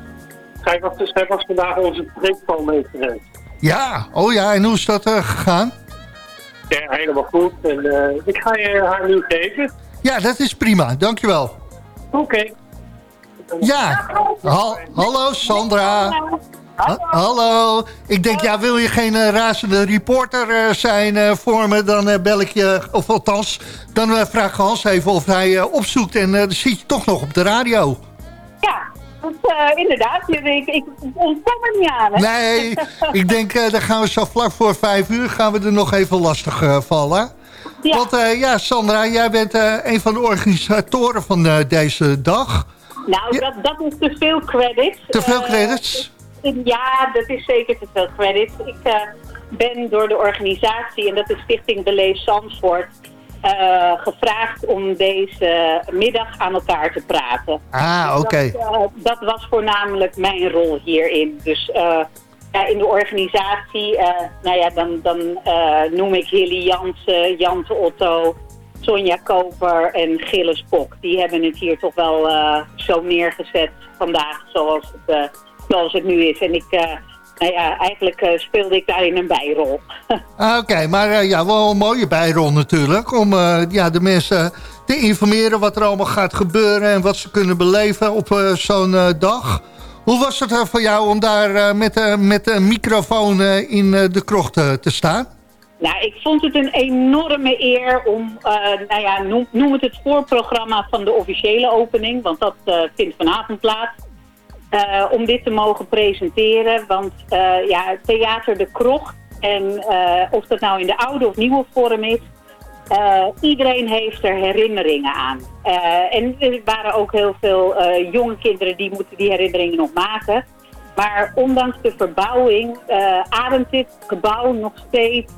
Zij was, zij was vandaag onze preekvalmeester. Ja, oh ja, en hoe is dat eh, gegaan? Ja, helemaal goed. En eh, ik ga je haar nu geven. Ja, dat is prima, dankjewel. Oké. Ja, Hal- hallo Sandra. Ha- hallo. Ik denk, ja, wil je geen eh, razende reporter eh, zijn eh, voor me, dan bel ik je, of althans, dan vraag ik Hans even of hij opzoekt en dan zit je toch nog op de radio. Ja, inderdaad. Ik, ik, ik ontkom er niet aan. Hè? Nee, ik denk, dan gaan we zo vlak voor vijf uur, gaan we er nog even lastig vallen. Ja. Want ja, Sandra, jij bent een van de organisatoren van deze dag. Nou, Ja. dat, dat is te veel credits. Te veel credits? Ja, dat is zeker te veel credits. Ik eh, ben door de organisatie, en dat is Stichting Beleef Zandvoort, eh, gevraagd om deze middag aan elkaar te praten. Ah, oké. Dat, eh, dat was voornamelijk mijn rol hierin. Dus ja, in de organisatie, nou ja, dan, dan noem ik Hilly Jansen, Jante Otto, Sonja Koper en Gilles Kok. Die hebben het hier toch wel zo neergezet vandaag zoals het, zoals het nu is. En ik, eh, nou ja, eigenlijk eh, speelde ik daarin een bijrol. Ah, Oké, maar eh, ja, wel een mooie bijrol natuurlijk. Om ja, de mensen te informeren wat er allemaal gaat gebeuren... en wat ze kunnen beleven op zo'n dag. Hoe was het er voor jou om daar met, met een microfoon in de krocht te staan? Nou, ik vond het een enorme eer om, nou ja, noem, noem het het voorprogramma van de officiële opening, want dat vindt vanavond plaats, eh, om dit te mogen presenteren. Want eh, ja, Theater de Krocht, en eh, of dat nou in de oude of nieuwe vorm is, iedereen heeft er herinneringen aan. En er waren ook heel veel jonge kinderen die moeten die herinneringen nog maken. Maar ondanks de verbouwing ademt dit gebouw nog steeds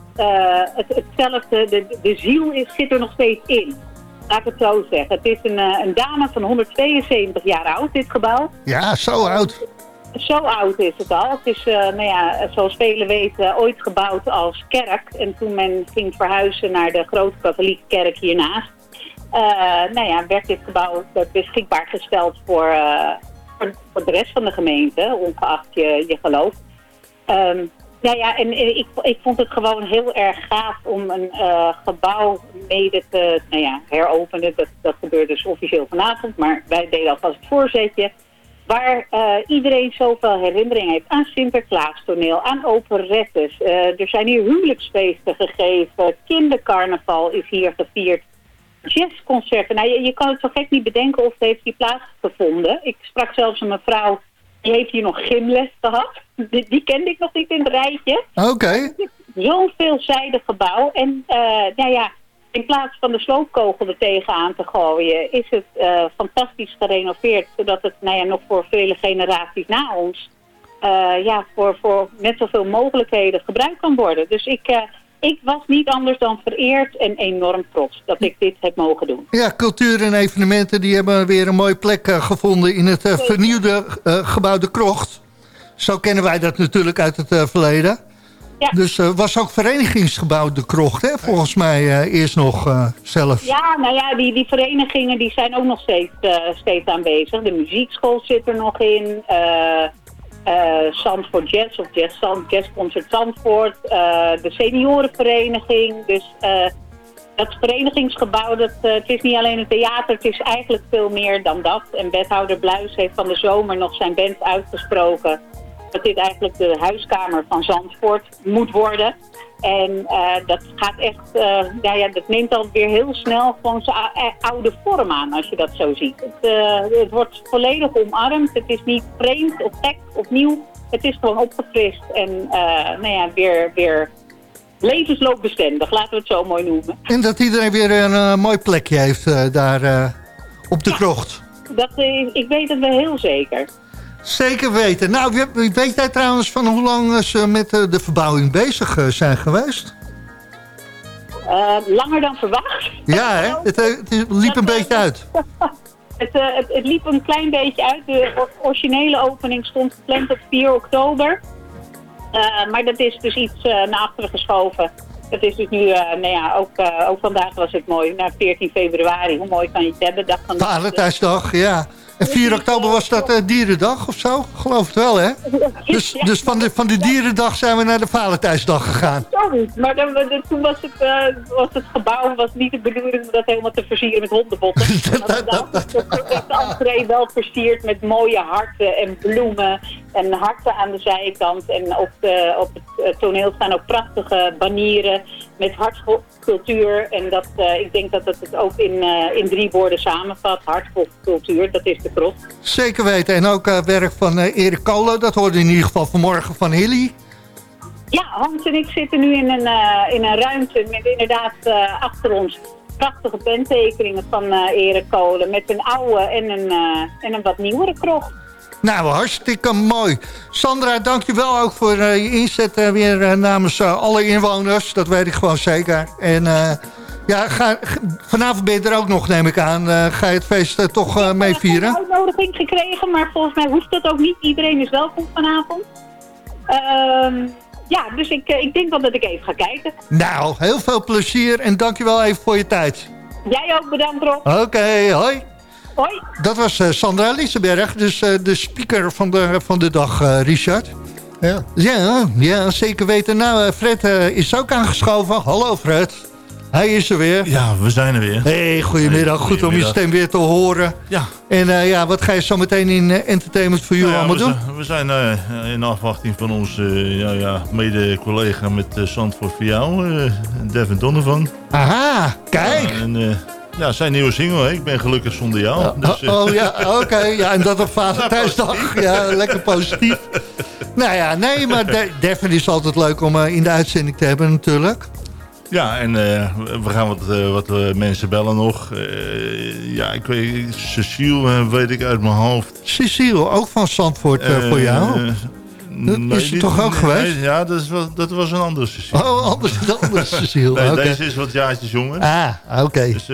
het, hetzelfde. De, de ziel is, zit er nog steeds in. Laat ik het zo zeggen. Het is een, eh, een dame van 172 jaar oud, dit gebouw. Ja, zo oud. Zo oud is het al. Het is, eh, nou ja, zoals velen weten, ooit gebouwd als kerk. En toen men ging verhuizen naar de grote katholieke kerk hiernaast... eh, nou ja, werd dit gebouw beschikbaar gesteld voor, voor, de rest van de gemeente, ongeacht je, je geloof. Ehm, ja, ja, en eh, ik, ik vond het gewoon heel erg gaaf om een eh, gebouw mede te nou ja, heropenen. Dat, dat gebeurt dus officieel vanavond, maar wij deden alvast het voorzetje. Waar eh, iedereen zoveel herinnering heeft aan Sinterklaastoneel, aan operettes. Er zijn hier huwelijksfeesten gegeven, kindercarnaval is hier gevierd. Jazzconcerten, nou je, je kan het zo gek niet bedenken of het heeft hier plaatsgevonden. Ik sprak zelfs een mevrouw, die heeft hier nog gymles gehad. Die, die kende ik nog niet in het rijtje Oké. zo'n veelzijdig gebouw. En eh, nou ja, in plaats van de sloopkogel er tegenaan te gooien, is het eh, fantastisch gerenoveerd. Zodat het nou ja, nog voor vele generaties na ons eh, ja, voor, voor net zoveel mogelijkheden gebruikt kan worden. Dus ik, ik was niet anders dan vereerd en enorm trots dat ik dit heb mogen doen. Ja, cultuur en evenementen die hebben weer een mooie plek eh, gevonden... in het eh, vernieuwde eh, gebouw De Krocht. Zo kennen wij dat natuurlijk uit het verleden. Ja. Dus eh, was ook verenigingsgebouw De Krocht, hè? volgens mij eerst nog zelf. Ja, nou ja, die, die verenigingen die zijn ook nog steeds, steeds aanwezig. De muziekschool zit er nog in. Eh Zandvoort Jazz of Jazz, Jazzconcert Zandvoort. eh, de seniorenvereniging. Dus eh, dat verenigingsgebouw, dat, het is niet alleen een theater. Het is eigenlijk veel meer dan dat. En wethouder Bluis heeft van de zomer nog zijn band uitgesproken... dat dit eigenlijk de huiskamer van Zandvoort moet worden... En eh, dat gaat echt, eh, ja, ja, dat neemt dan weer heel snel gewoon zijn eh, oude vorm aan als je dat zo ziet. Het, het wordt volledig omarmd. Het is niet vreemd of gek of nieuw. Het is gewoon opgefrist en nou ja, weer, weer levensloopbestendig, laten we het zo mooi noemen. En dat iedereen weer een mooi plekje heeft daar op de krocht. Dat, ik weet het wel heel zeker. Zeker weten. Nou, weet- jij trouwens van hoe lang ze met eh, de verbouwing bezig eh, zijn geweest? Eh, langer dan verwacht. Ja, hè? Het, het liep een beetje uit. Het, het, het liep een klein beetje uit. De or- originele opening stond gepland op 4 oktober. Maar dat is dus iets naar achteren geschoven. Dat is dus nu, nou ja, ook, ook vandaag was het mooi. Naar 14 februari, hoe mooi kan je het hebben? Dag van de- Valentijnsdag, ja. En 4 oktober was dat eh, dierendag of zo? Geloof het wel, hè? Dus, dus van, de, van de dierendag zijn we naar de Valentijnsdag gegaan. Sorry, maar dan, toen was het, eh, was het gebouw was niet de bedoeling om dat helemaal te versieren met hondenbotten. dat, dat, dat, de entree wel versierd met mooie harten en bloemen en harten aan de zijkant. En op, de, op het eh, toneel staan ook prachtige banieren met hartcultuur. En dat, eh, ik denk dat dat het ook in, eh, in drie woorden samenvat. Hartcultuur, dat is Zeker weten. En ook eh, werk van eh, Erik Kolen. Dat hoorde in ieder geval vanmorgen van Hilly. Ja, Hans en ik zitten nu in een, eh, in een ruimte met inderdaad achter ons prachtige pentekeningen van eh Erik Kolen. Met een oude en een, en een wat nieuwere krocht. Nou, hartstikke mooi. Sandra, dankjewel ook voor je inzet weer namens alle inwoners. Dat weet ik gewoon zeker. En ja, ga, vanavond ben je er ook nog, neem ik aan. Eh, ga je het feest eh, toch eh, mee Ik heb vieren? een uitnodiging gekregen, maar volgens mij hoeft dat ook niet. Iedereen is welkom vanavond. Ehm, ja, dus ik, eh, ik denk wel dat ik even ga kijken. Nou, heel veel plezier en dankjewel even voor je tijd. Jij ook bedankt, Rob. Oké, hoi. Hoi. Dat was eh, Sandra Lissenberg, dus eh, de speaker van de, van de dag, eh, Richard. Ja. Ja, ja, zeker weten. Nou, Fred is ook aangeschoven. Hallo Fred. Hij is er weer. Ja, we zijn er weer. Hey, goedemiddag. Goed om je stem weer te horen. Ja. En eh, ja, wat ga je zo meteen in eh, Entertainment for You Nou ja, allemaal we, doen? we zijn eh, in afwachting van onze ja, ja, mede-collega met Zandvoort voor jou, Devin Donovan. Aha, kijk. Ja, en, ja, zijn nieuwe single, hè? Ik ben gelukkig zonder jou. Dus, Oh, oh, ja, oké. Ja, en dat op Valentijnsdag. Ja, lekker positief. Nou ja, nee, maar De- Devin is altijd leuk om in de uitzending te hebben natuurlijk. Ja, en eh, we gaan wat, eh, wat eh, mensen bellen nog. Ja, ik weet, Cecile weet ik uit mijn hoofd. Cecile, ook van Zandvoort voor jou. Dat nee, is die- toch ook nee, geweest? nee, ja, dat, is wel, dat was een andere Cecile. Oh, anders dan Cecile. Nee. Deze is wat jaartjes jonger. Ah, oké. Dus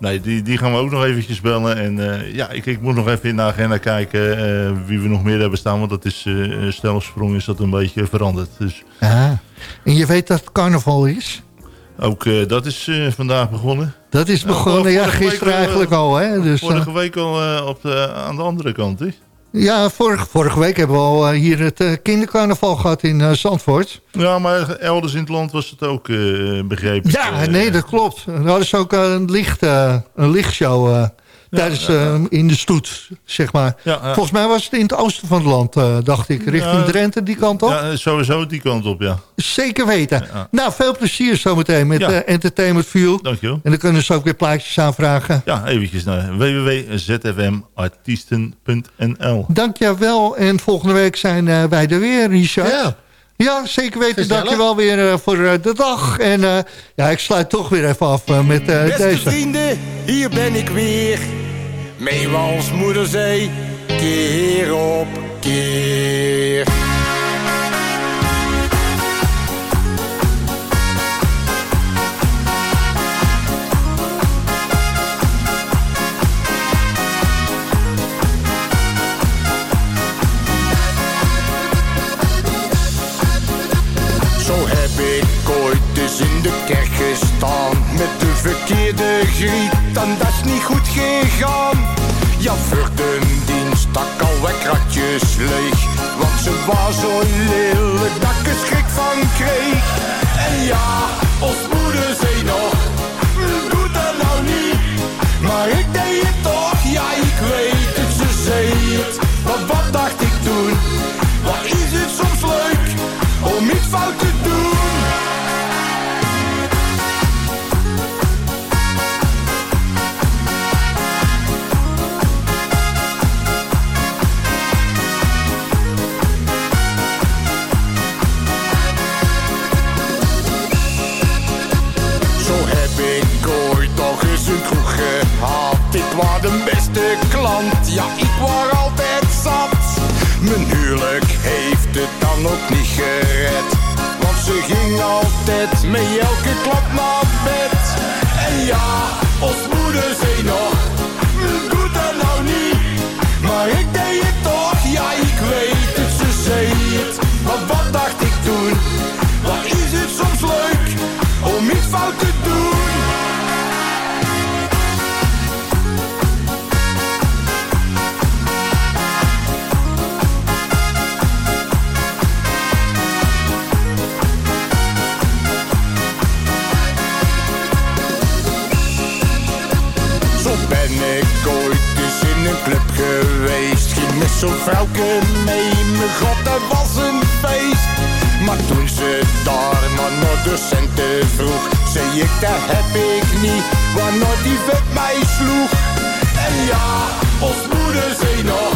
nee, die, die gaan we ook nog eventjes bellen. En ja, ik, ik moet nog even in de agenda kijken wie we nog meer hebben staan. Want dat is stelsprong is dat een beetje veranderd. Dus Ah. En je weet dat het carnaval is? Ook eh, dat is eh, vandaag begonnen. Dat is begonnen, ja, gisteren eh, eigenlijk al. Hè? Dus, Vorige week al op de, aan de andere kant, hè? ja, vorige, vorige week hebben we al hier het kindercarnaval gehad in Zandvoort. Ja, maar elders in het land was het ook, begrepen. Ja, nee, dat klopt. Hadden ze ook een, licht, een lichtshow tijdens, eh, in de stoet, zeg maar. Volgens mij was het in het oosten van het land, eh, dacht ik. Richting. Drenthe, die kant op. Ja, sowieso die kant op, ja. Zeker weten. Nou, veel plezier zometeen met eh, Entertainment View. Dankjewel. En dan kunnen ze ook weer plaatjes aanvragen. Ja, eventjes naar www.zfmartiesten.nl Dankjewel. En volgende week zijn eh, wij er weer, Richard. Ja. Ja, zeker weten. Gezellig. Dankjewel weer eh, voor eh, de dag. En eh, ja, ik sluit toch weer even af met eh, Beste deze. vrienden, hier ben ik weer. Mee als moeder zei, keer op keer. Verkeerde griet en dat is niet goed gegaan. Ja, voor de dienst stak al kratjes leeg Want ze was zo lelijk dat ik er schrik van kreeg. En ja, ons moeder zei nog Doe dat nou niet Maar ik deed Ja, ik was altijd zat. Mijn huwelijk heeft het dan ook niet gered. Want ze ging altijd met elke klap naar bed. En ja, vrouwke mee, mijn god dat was een feest. Maar toen ze daar maar naar de centen vroeg Zei ik dat heb ik niet, waarna die vet mij sloeg. En ja, ons moeder zei nog,